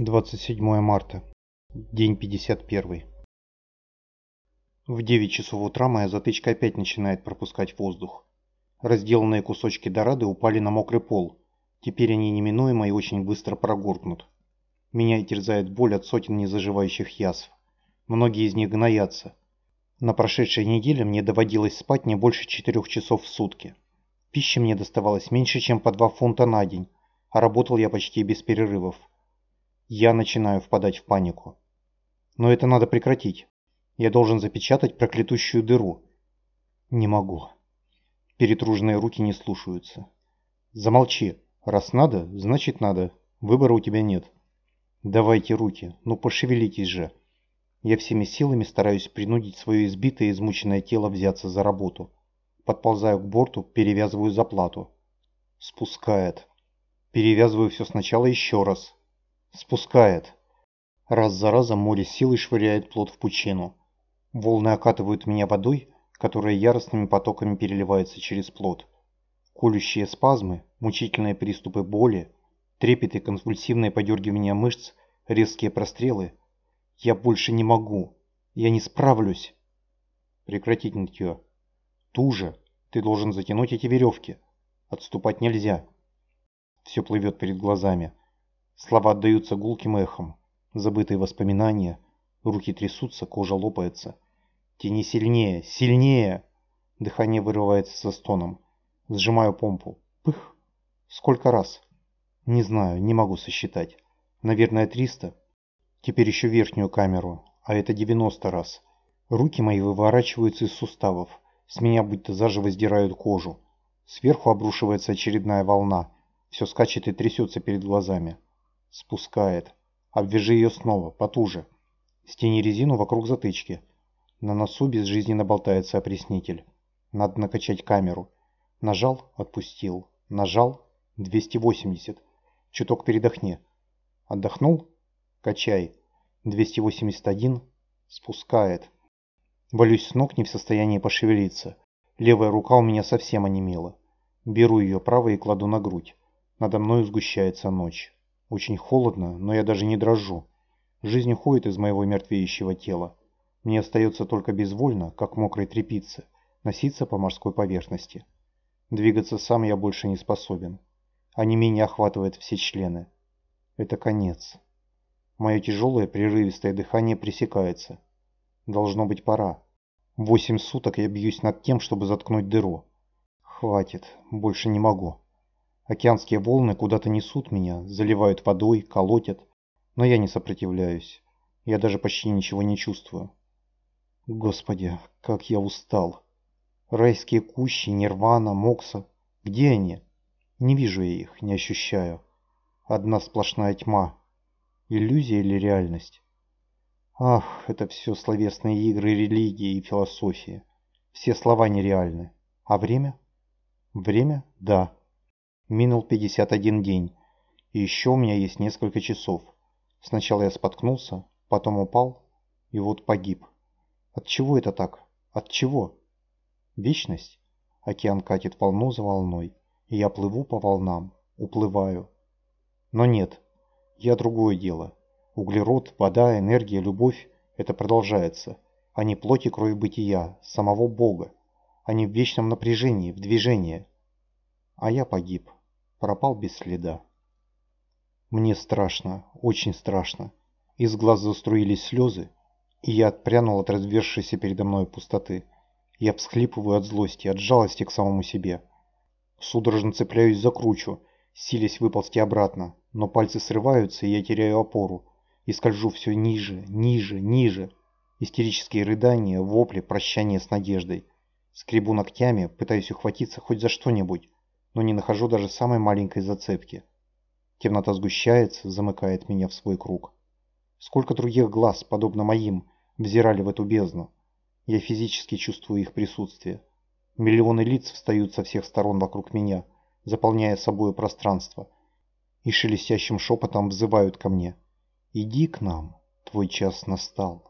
27 марта. День 51. В 9 часов утра моя затычка опять начинает пропускать воздух. Разделанные кусочки дорады упали на мокрый пол. Теперь они неминуемо и очень быстро прогоркнут. Меня терзает боль от сотен незаживающих язв. Многие из них гноятся. На прошедшей неделе мне доводилось спать не больше 4 часов в сутки. Пищи мне доставалось меньше, чем по 2 фунта на день, а работал я почти без перерывов. Я начинаю впадать в панику. Но это надо прекратить. Я должен запечатать проклятущую дыру. Не могу. Перетруженные руки не слушаются. Замолчи. Раз надо, значит надо. Выбора у тебя нет. Давайте руки. Ну пошевелитесь же. Я всеми силами стараюсь принудить свое избитое и измученное тело взяться за работу. Подползаю к борту, перевязываю заплату. Спускает. Перевязываю все сначала еще раз. Спускает. Раз за разом море силой швыряет плод в пучину. Волны окатывают меня водой, которая яростными потоками переливается через плод. Колющие спазмы, мучительные приступы боли, трепет и конвульсивное подергивание мышц, резкие прострелы. Я больше не могу. Я не справлюсь. Прекратить нытье. Туже. Ты должен затянуть эти веревки. Отступать нельзя. Все плывет перед глазами. Слова отдаются гулким эхом. Забытые воспоминания. Руки трясутся, кожа лопается. Тяни сильнее, сильнее! Дыхание вырывается со стоном. Сжимаю помпу. Пых! Сколько раз? Не знаю, не могу сосчитать. Наверное, 300. Теперь еще верхнюю камеру, а это 90 раз. Руки мои выворачиваются из суставов. С меня будто заживо сдирают кожу. Сверху обрушивается очередная волна. Все скачет и трясется перед глазами. Спускает. Обвяжи ее снова, потуже. Стяни резину вокруг затычки. На носу безжизненно болтается опреснитель. Надо накачать камеру. Нажал, отпустил. Нажал, 280. Чуток передохни. Отдохнул? Качай. 281. Спускает. Валюсь с ног, не в состоянии пошевелиться. Левая рука у меня совсем онемела. Беру ее правой и кладу на грудь. Надо мною сгущается ночь. Очень холодно, но я даже не дрожу. Жизнь уходит из моего мертвеющего тела. Мне остается только безвольно, как мокрой тряпице, носиться по морской поверхности. Двигаться сам я больше не способен. А не менее охватывает все члены. Это конец. Мое тяжелое прерывистое дыхание пресекается. Должно быть пора. Восемь суток я бьюсь над тем, чтобы заткнуть дыру. Хватит, больше не могу. Океанские волны куда-то несут меня, заливают водой, колотят. Но я не сопротивляюсь. Я даже почти ничего не чувствую. Господи, как я устал. Райские кущи, нирвана, мокса. Где они? Не вижу я их, не ощущаю. Одна сплошная тьма. Иллюзия или реальность? Ах, это все словесные игры религии и философии. Все слова нереальны. А время? Время? Да. Минул 51 день. И еще у меня есть несколько часов. Сначала я споткнулся, потом упал, и вот погиб. От чего это так? От чего? Вечность? Океан катит волну за волной, и я плыву по волнам, уплываю. Но нет, я другое дело. Углерод, вода, энергия, любовь – это продолжается. Они плоть и кровь бытия, самого Бога. Они в вечном напряжении, в движении. А я погиб пропал без следа. Мне страшно, очень страшно. Из глаз заструились слезы, и я отпрянул от развершейся передо мной пустоты. Я всхлипываю от злости, от жалости к самому себе. Судорожно цепляюсь за кручу, силясь выползти обратно, но пальцы срываются, и я теряю опору, и скольжу все ниже, ниже, ниже. Истерические рыдания, вопли, прощание с надеждой. Скребу ногтями, пытаюсь ухватиться хоть за что-нибудь, но не нахожу даже самой маленькой зацепки. Темнота сгущается, замыкает меня в свой круг. Сколько других глаз, подобно моим, взирали в эту бездну. Я физически чувствую их присутствие. Миллионы лиц встают со всех сторон вокруг меня, заполняя собой пространство, и шелестящим шепотом взывают ко мне. «Иди к нам, твой час настал».